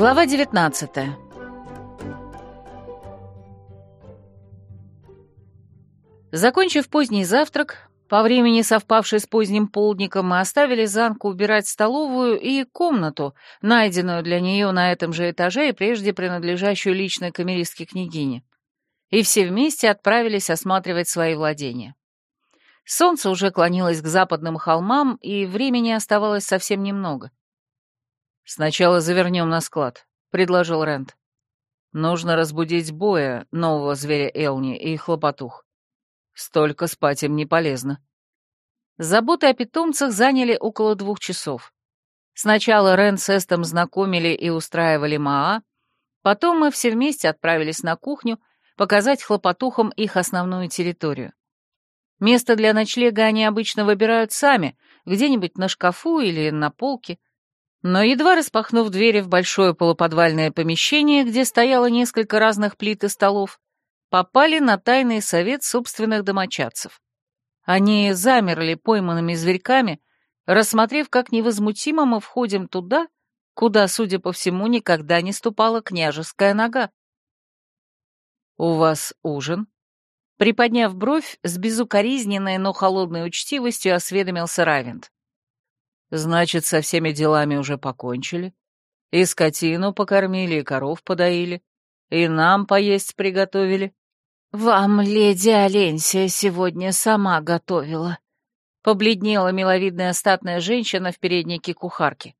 Глава 19 Закончив поздний завтрак, по времени совпавший с поздним полдником, мы оставили Занку убирать столовую и комнату, найденную для нее на этом же этаже и прежде принадлежащую личной камеристке княгине, и все вместе отправились осматривать свои владения. Солнце уже клонилось к западным холмам, и времени оставалось совсем немного — «Сначала завернем на склад», — предложил Рент. «Нужно разбудить боя, нового зверя Элни и хлопотух. Столько спать им не полезно». Заботы о питомцах заняли около двух часов. Сначала Рен с Эстом знакомили и устраивали Маа, потом мы все вместе отправились на кухню показать хлопотухам их основную территорию. Место для ночлега они обычно выбирают сами, где-нибудь на шкафу или на полке — но едва распахнув двери в большое полуподвальное помещение, где стояло несколько разных плит и столов, попали на тайный совет собственных домочадцев. Они замерли пойманными зверьками, рассмотрев, как невозмутимо мы входим туда, куда, судя по всему, никогда не ступала княжеская нога. «У вас ужин?» Приподняв бровь, с безукоризненной, но холодной учтивостью осведомился Равент. Значит, со всеми делами уже покончили. И скотину покормили, и коров подоили, и нам поесть приготовили. «Вам леди Аленсия сегодня сама готовила», — побледнела миловидная статная женщина в переднике кухарки.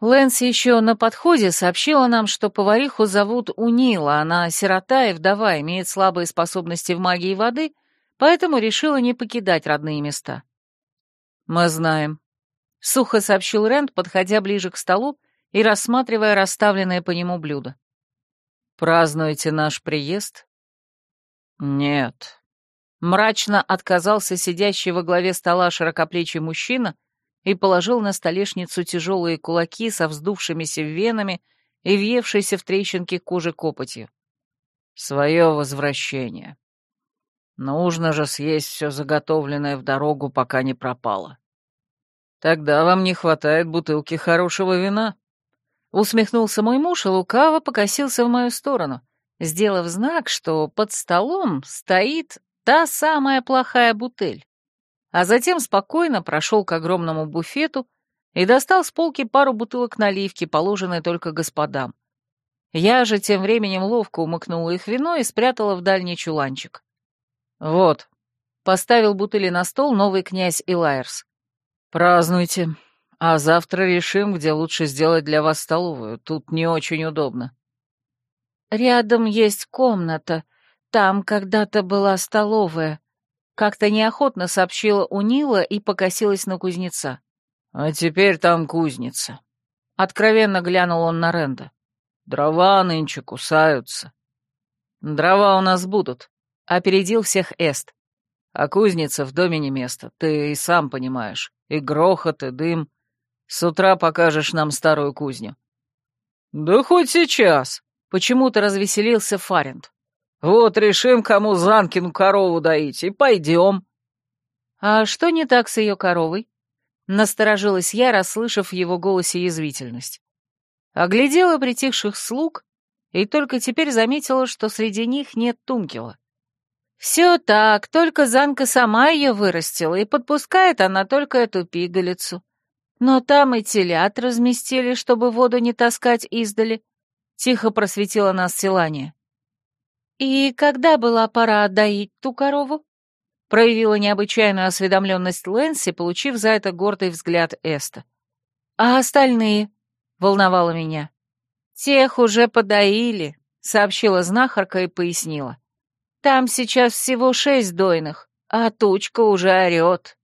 Лэнс еще на подходе сообщила нам, что повариху зовут Унила, она сирота и вдова, имеет слабые способности в магии воды, поэтому решила не покидать родные места. «Мы знаем», Сухо сообщил Рент, подходя ближе к столу и рассматривая расставленное по нему блюдо. «Празднуете наш приезд?» «Нет». Мрачно отказался сидящий во главе стола широкоплечий мужчина и положил на столешницу тяжелые кулаки со вздувшимися венами и въевшейся в трещинки кожи копотью. «Свое возвращение. Нужно же съесть все заготовленное в дорогу, пока не пропало». Тогда вам не хватает бутылки хорошего вина». Усмехнулся мой муж и лукаво покосился в мою сторону — сделав знак, что под столом стоит та самая плохая бутыль. А затем спокойно прошел к огромному буфету и достал с полки пару бутылок наливки, положенной только господам. Я же тем временем ловко умыкнула их вино и спрятала в дальний чуланчик. «Вот», — поставил бутыли на стол новый князь Илайерс. «Празднуйте. А завтра решим, где лучше сделать для вас столовую. Тут не очень удобно». «Рядом есть комната. Там когда-то была столовая». Как-то неохотно сообщила Унила и покосилась на кузнеца. «А теперь там кузница». Откровенно глянул он на Ренда. «Дрова нынче кусаются». «Дрова у нас будут», — опередил всех Эст. «А кузница в доме не место, ты и сам понимаешь и грохот, и дым. С утра покажешь нам старую кузню». «Да хоть сейчас!» — почему-то развеселился Фарент. «Вот решим, кому Занкину корову доить, и пойдем». «А что не так с ее коровой?» — насторожилась я, расслышав в его голосе язвительность. Оглядела притихших слуг и только теперь заметила, что среди них нет Тункила. Все так, только Занка сама ее вырастила, и подпускает она только эту пигалицу. Но там и телят разместили, чтобы воду не таскать издали. Тихо просветила нас Селания. «И когда была пора отдаить ту корову?» Проявила необычайную осведомленность Лэнси, получив за это гордый взгляд Эста. «А остальные?» — волновало меня. «Тех уже подоили», — сообщила знахарка и пояснила. Там сейчас всего шесть дойных, а тучка уже орёт.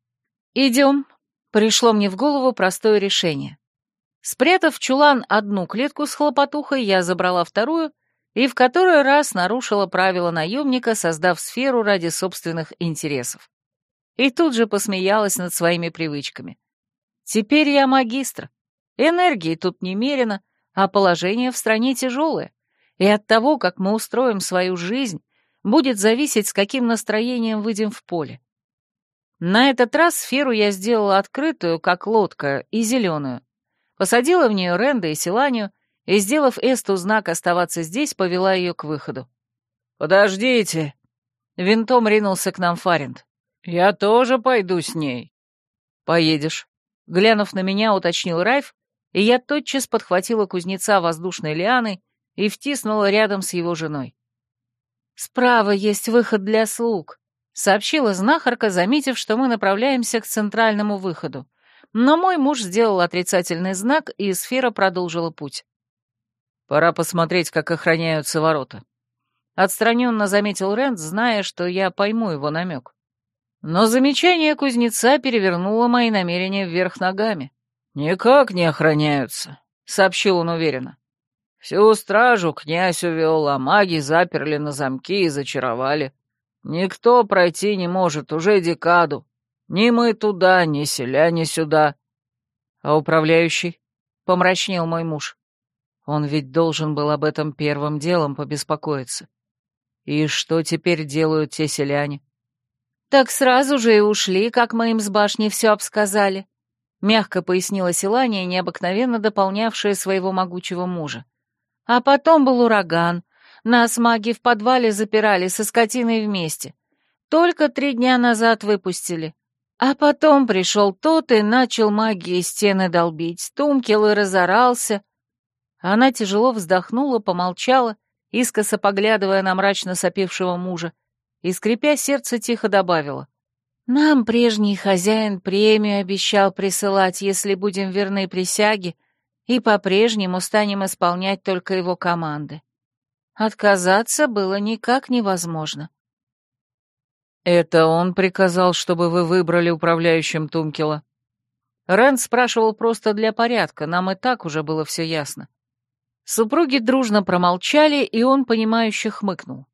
Идем. Пришло мне в голову простое решение. Спрятав в чулан одну клетку с хлопотухой, я забрала вторую и в который раз нарушила правила наемника, создав сферу ради собственных интересов. И тут же посмеялась над своими привычками. Теперь я магистр. Энергии тут немерено, а положение в стране тяжелое. И от того, как мы устроим свою жизнь, будет зависеть, с каким настроением выйдем в поле. На этот раз сферу я сделала открытую, как лодка, и зеленую. Посадила в нее Ренда и Селанию, и, сделав Эсту знак оставаться здесь, повела ее к выходу. «Подождите!» — винтом ринулся к нам Фарент. «Я тоже пойду с ней». «Поедешь», — глянув на меня, уточнил Райф, и я тотчас подхватила кузнеца воздушной лианы и втиснула рядом с его женой. «Справа есть выход для слуг», — сообщила знахарка, заметив, что мы направляемся к центральному выходу. Но мой муж сделал отрицательный знак, и сфера продолжила путь. «Пора посмотреть, как охраняются ворота», — отстраненно заметил Рент, зная, что я пойму его намек. Но замечание кузнеца перевернуло мои намерения вверх ногами. «Никак не охраняются», — сообщил он уверенно. Всю стражу князь увел, а маги заперли на замки и зачаровали. Никто пройти не может уже декаду. Ни мы туда, ни селяне сюда. А управляющий? Помрачнел мой муж. Он ведь должен был об этом первым делом побеспокоиться. И что теперь делают те селяне? Так сразу же и ушли, как мы им с башни все обсказали. Мягко пояснила Селания, необыкновенно дополнявшая своего могучего мужа. А потом был ураган. Нас маги в подвале запирали со скотиной вместе. Только три дня назад выпустили. А потом пришел тот и начал магии стены долбить. Тумкил и разорался. Она тяжело вздохнула, помолчала, искоса поглядывая на мрачно сопевшего мужа, и, скрипя сердце, тихо добавила. «Нам прежний хозяин премию обещал присылать, если будем верны присяге, — и по-прежнему станем исполнять только его команды. Отказаться было никак невозможно. «Это он приказал, чтобы вы выбрали управляющим Тумкила?» Рен спрашивал просто для порядка, нам и так уже было все ясно. Супруги дружно промолчали, и он, понимающе хмыкнул.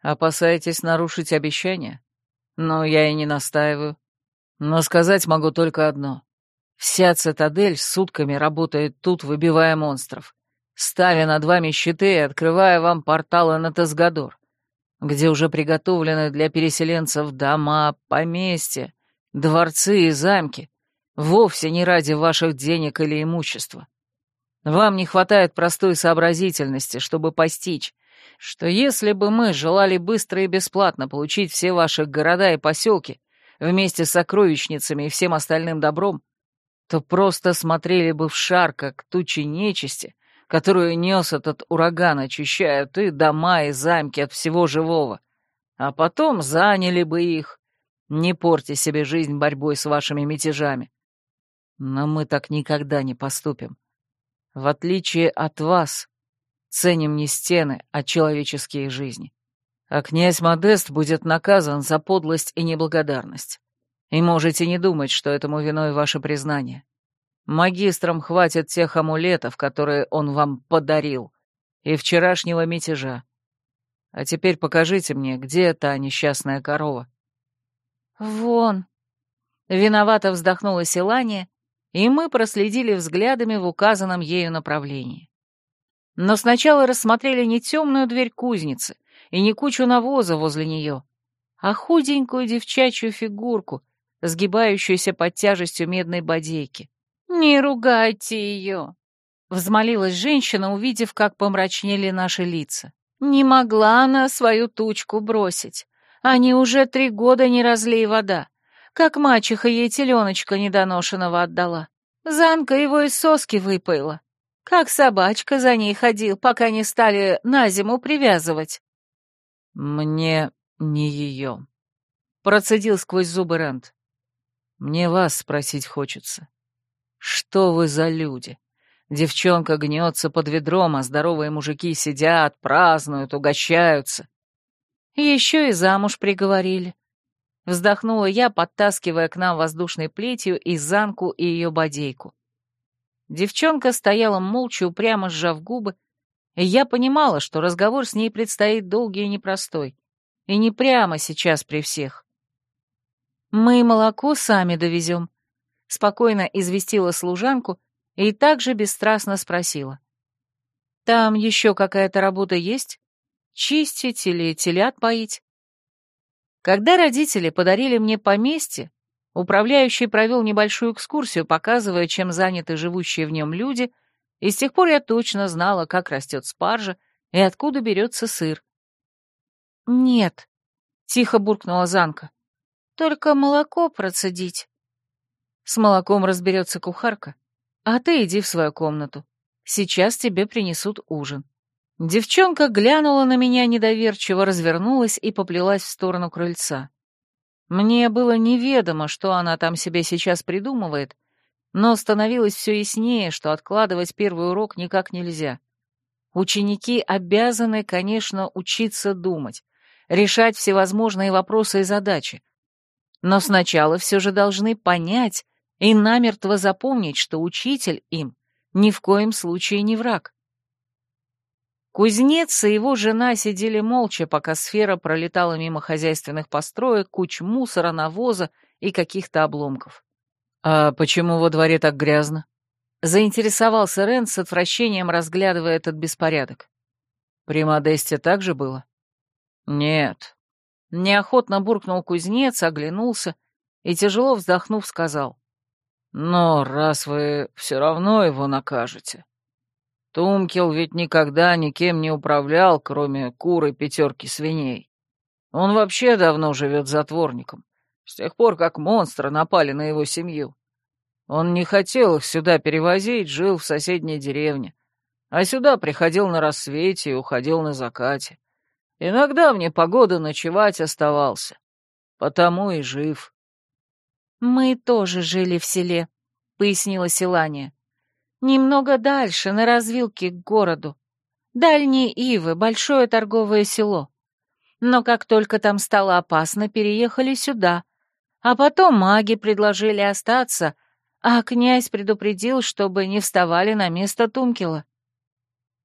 «Опасаетесь нарушить обещание? Но я и не настаиваю. Но сказать могу только одно. Вся цитадель сутками работает тут, выбивая монстров, ставя над вами щиты и открывая вам порталы на Тазгадор, где уже приготовлены для переселенцев дома, поместья, дворцы и замки, вовсе не ради ваших денег или имущества. Вам не хватает простой сообразительности, чтобы постичь, что если бы мы желали быстро и бесплатно получить все ваши города и поселки вместе с сокровищницами и всем остальным добром, то просто смотрели бы в шар, как тучи нечисти, которую нес этот ураган, очищают и дома, и замки от всего живого. А потом заняли бы их. Не порти себе жизнь борьбой с вашими мятежами. Но мы так никогда не поступим. В отличие от вас, ценим не стены, а человеческие жизни. А князь Модест будет наказан за подлость и неблагодарность. И можете не думать, что этому виной ваше признание. Магистрам хватит тех амулетов, которые он вам подарил, и вчерашнего мятежа. А теперь покажите мне, где та несчастная корова». «Вон!» Виновато вздохнула Селания, и мы проследили взглядами в указанном ею направлении. Но сначала рассмотрели не темную дверь кузницы и не кучу навоза возле нее, а худенькую девчачью фигурку — сгибающуюся под тяжестью медной бодейки. «Не ругайте ее!» — взмолилась женщина, увидев, как помрачнели наши лица. «Не могла она свою тучку бросить. Они уже три года не разлей вода. Как мачеха ей теленочка недоношенного отдала. Занка его из соски выпоила. Как собачка за ней ходил, пока не стали на зиму привязывать». «Мне не ее», — процедил сквозь зубы Рент. Мне вас спросить хочется. Что вы за люди? Девчонка гнется под ведром, а здоровые мужики сидят, празднуют, угощаются. Еще и замуж приговорили. Вздохнула я, подтаскивая к нам воздушной плетью и Занку, и ее бодейку. Девчонка стояла молча, упрямо сжав губы, и я понимала, что разговор с ней предстоит долгий и непростой. И не прямо сейчас при всех. Мы молоко сами довезем. Спокойно известила служанку и также бесстрастно спросила. Там еще какая-то работа есть? Чистить или телят поить? Когда родители подарили мне поместье, управляющий провел небольшую экскурсию, показывая, чем заняты живущие в нем люди, и с тех пор я точно знала, как растет спаржа и откуда берется сыр. «Нет», — тихо буркнула Занка, только молоко процедить. С молоком разберется кухарка. А ты иди в свою комнату. Сейчас тебе принесут ужин. Девчонка глянула на меня недоверчиво, развернулась и поплелась в сторону крыльца. Мне было неведомо, что она там себе сейчас придумывает, но становилось все яснее, что откладывать первый урок никак нельзя. Ученики обязаны, конечно, учиться думать, решать всевозможные вопросы и задачи, но сначала все же должны понять и намертво запомнить, что учитель им ни в коем случае не враг. Кузнец и его жена сидели молча, пока сфера пролетала мимо хозяйственных построек, куч мусора, навоза и каких-то обломков. «А почему во дворе так грязно?» — заинтересовался Рен с отвращением, разглядывая этот беспорядок. «При Модесте так же было?» «Нет, Неохотно буркнул кузнец, оглянулся и, тяжело вздохнув, сказал. «Но раз вы все равно его накажете...» Тумкел ведь никогда никем не управлял, кроме куры пятерки свиней. Он вообще давно живет затворником, с тех пор, как монстры напали на его семью. Он не хотел их сюда перевозить, жил в соседней деревне, а сюда приходил на рассвете и уходил на закате. Иногда мне погода ночевать оставался. Потому и жив. «Мы тоже жили в селе», — пояснила Селания. «Немного дальше, на развилке к городу. Дальние Ивы, большое торговое село. Но как только там стало опасно, переехали сюда. А потом маги предложили остаться, а князь предупредил, чтобы не вставали на место Тумкила».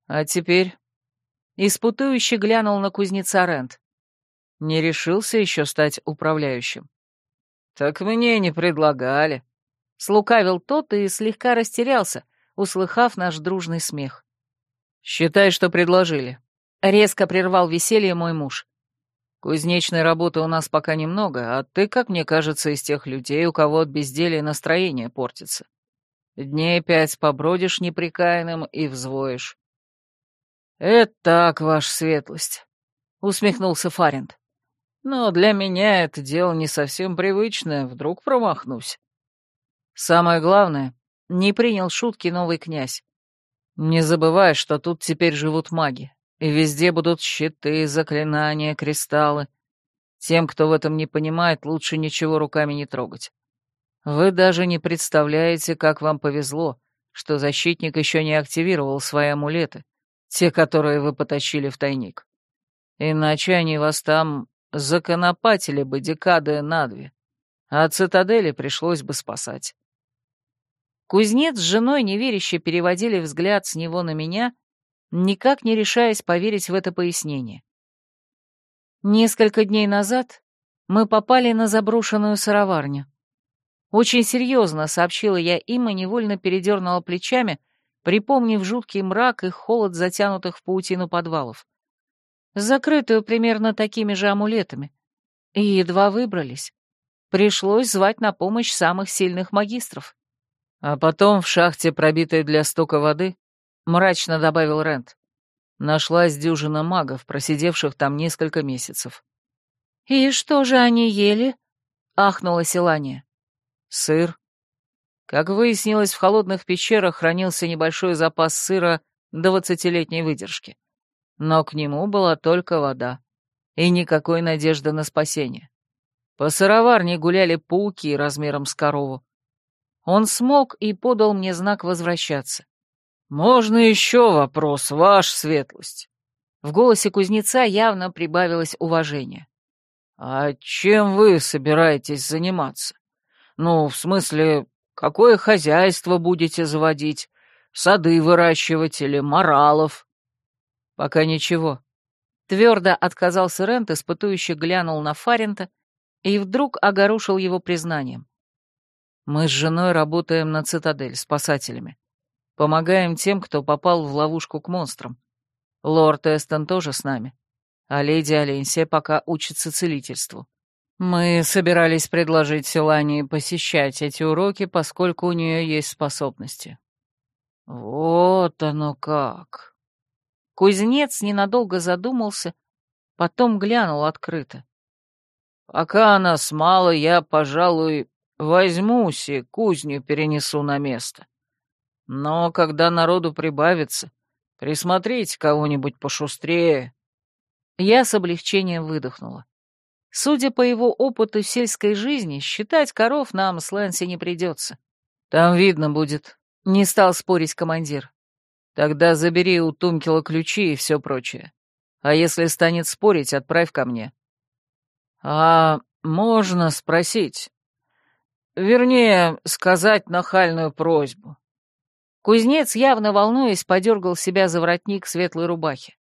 «А теперь?» испытующе глянул на кузнеца Рент. Не решился еще стать управляющим. «Так мне не предлагали», — слукавил тот и слегка растерялся, услыхав наш дружный смех. «Считай, что предложили», — резко прервал веселье мой муж. «Кузнечной работы у нас пока немного, а ты, как мне кажется, из тех людей, у кого от безделия настроение портится. Дней пять побродишь неприкаянным и взвоишь. «Это так, ваша светлость», — усмехнулся Фаринд. «Но для меня это дело не совсем привычное, вдруг промахнусь». «Самое главное», — не принял шутки новый князь. «Не забывай, что тут теперь живут маги, и везде будут щиты, заклинания, кристаллы. Тем, кто в этом не понимает, лучше ничего руками не трогать. Вы даже не представляете, как вам повезло, что защитник еще не активировал свои амулеты, те, которые вы потащили в тайник. Иначе они вас там законопатили бы декады на две, а цитадели пришлось бы спасать. Кузнец с женой неверяще переводили взгляд с него на меня, никак не решаясь поверить в это пояснение. Несколько дней назад мы попали на заброшенную сыроварню. Очень серьезно сообщила я им и невольно передернула плечами, припомнив жуткий мрак и холод затянутых в паутину подвалов. Закрытую примерно такими же амулетами. И едва выбрались. Пришлось звать на помощь самых сильных магистров. «А потом в шахте, пробитой для стока воды», — мрачно добавил Рент, — «нашлась дюжина магов, просидевших там несколько месяцев». «И что же они ели?» — ахнула Селания. «Сыр, как выяснилось, в холодных пещерах хранился небольшой запас сыра 20-летней выдержки. Но к нему была только вода. И никакой надежды на спасение. По сыроварне гуляли пауки размером с корову. Он смог и подал мне знак возвращаться. «Можно еще вопрос, ваш светлость?» В голосе кузнеца явно прибавилось уважение. «А чем вы собираетесь заниматься? Ну, в смысле, Какое хозяйство будете заводить? Сады выращивать или моралов? Пока ничего. Твердо отказался Рент, испытующе глянул на Фарента и вдруг огорушил его признанием. Мы с женой работаем на цитадель, спасателями. Помогаем тем, кто попал в ловушку к монстрам. Лорд Эстон тоже с нами, а леди Аленсия пока учится целительству. Мы собирались предложить Селане посещать эти уроки, поскольку у нее есть способности. Вот оно как. Кузнец ненадолго задумался, потом глянул открыто. Пока нас мало, я, пожалуй, возьмусь и кузню перенесу на место. Но когда народу прибавится, присмотрите кого-нибудь пошустрее. Я с облегчением выдохнула. Судя по его опыту сельской жизни, считать коров нам с Лэнси не придется. Там видно будет, — не стал спорить командир. Тогда забери у Тумкила ключи и все прочее. А если станет спорить, отправь ко мне. А можно спросить? Вернее, сказать нахальную просьбу. Кузнец, явно волнуясь, подергал себя за воротник светлой рубахи.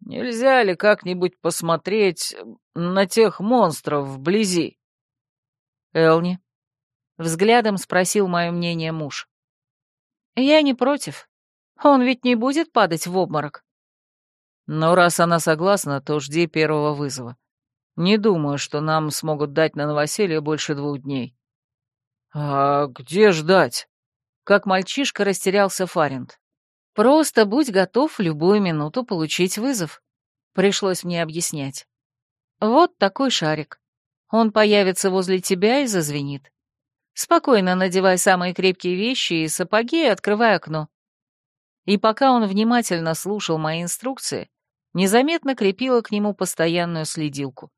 Нельзя ли как-нибудь посмотреть э, на тех монстров вблизи? Элни. Взглядом спросил мое мнение муж. Я не против. Он ведь не будет падать в обморок. Но раз она согласна, то жди первого вызова. Не думаю, что нам смогут дать на новоселье больше двух дней. А где ждать? Как мальчишка растерялся Фарент. Просто будь готов в любую минуту получить вызов. Пришлось мне объяснять. Вот такой шарик. Он появится возле тебя и зазвенит. Спокойно надевай самые крепкие вещи и сапоги и открывай окно. И пока он внимательно слушал мои инструкции, незаметно крепила к нему постоянную следилку.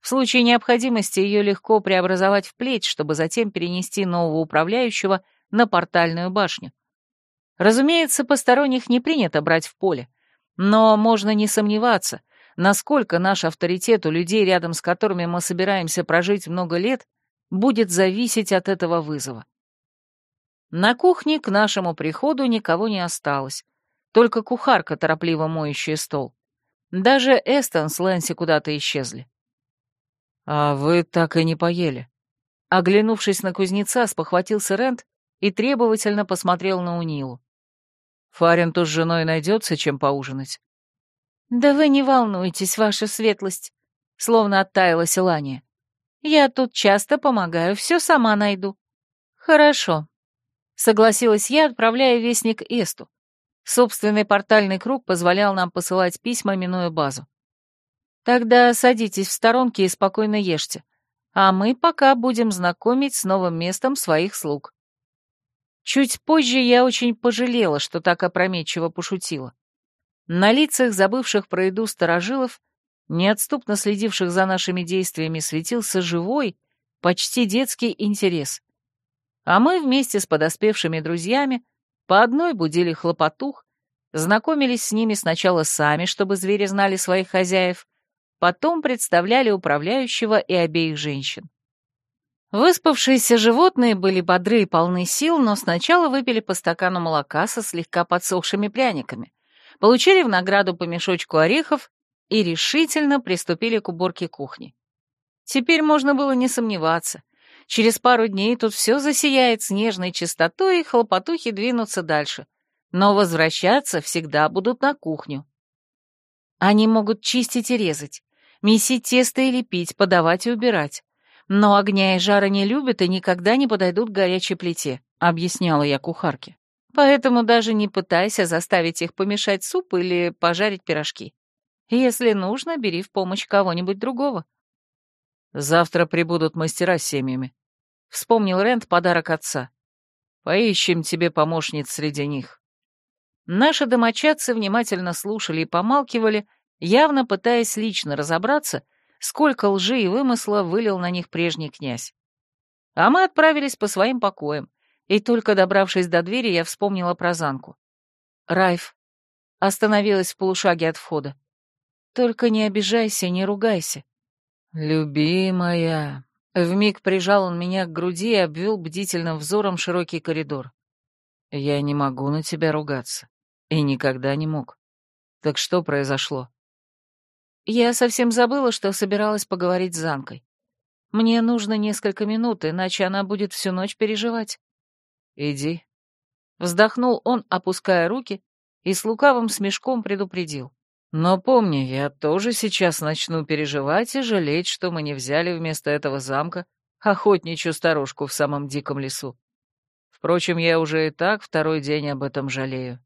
В случае необходимости ее легко преобразовать в плеть, чтобы затем перенести нового управляющего на портальную башню. Разумеется, посторонних не принято брать в поле, но можно не сомневаться, насколько наш авторитет у людей, рядом с которыми мы собираемся прожить много лет, будет зависеть от этого вызова. На кухне к нашему приходу никого не осталось, только кухарка, торопливо моющая стол. Даже Эстон с Лэнси куда-то исчезли. «А вы так и не поели?» Оглянувшись на кузнеца, спохватился Рент и требовательно посмотрел на Унилу. Фаренту с женой найдется, чем поужинать. «Да вы не волнуйтесь, ваша светлость», — словно оттаяла Селания. «Я тут часто помогаю, все сама найду». «Хорошо», — согласилась я, отправляя вестник Эсту. Собственный портальный круг позволял нам посылать письма, минуя базу. «Тогда садитесь в сторонке и спокойно ешьте, а мы пока будем знакомить с новым местом своих слуг». Чуть позже я очень пожалела, что так опрометчиво пошутила. На лицах забывших про еду сторожилов, неотступно следивших за нашими действиями, светился живой, почти детский интерес. А мы вместе с подоспевшими друзьями по одной будили хлопотух, знакомились с ними сначала сами, чтобы звери знали своих хозяев, потом представляли управляющего и обеих женщин. Выспавшиеся животные были бодры и полны сил, но сначала выпили по стакану молока со слегка подсохшими пряниками, получили в награду по мешочку орехов и решительно приступили к уборке кухни. Теперь можно было не сомневаться. Через пару дней тут все засияет снежной чистотой, и хлопотухи двинутся дальше. Но возвращаться всегда будут на кухню. Они могут чистить и резать, месить тесто и лепить, подавать и убирать но огня и жара не любят и никогда не подойдут к горячей плите», — объясняла я кухарке. «Поэтому даже не пытайся заставить их помешать суп или пожарить пирожки. Если нужно, бери в помощь кого-нибудь другого». «Завтра прибудут мастера с семьями», — вспомнил Рент подарок отца. «Поищем тебе помощниц среди них». Наши домочадцы внимательно слушали и помалкивали, явно пытаясь лично разобраться, сколько лжи и вымысла вылил на них прежний князь. А мы отправились по своим покоям, и только добравшись до двери, я вспомнила про Занку. Райф остановилась в полушаге от входа. «Только не обижайся, не ругайся». «Любимая», Вмиг прижал он меня к груди и обвел бдительным взором широкий коридор. «Я не могу на тебя ругаться. И никогда не мог. Так что произошло?» Я совсем забыла, что собиралась поговорить с Занкой. Мне нужно несколько минут, иначе она будет всю ночь переживать. Иди. Вздохнул он, опуская руки, и с лукавым смешком предупредил. Но помни, я тоже сейчас начну переживать и жалеть, что мы не взяли вместо этого замка охотничью старушку в самом диком лесу. Впрочем, я уже и так второй день об этом жалею.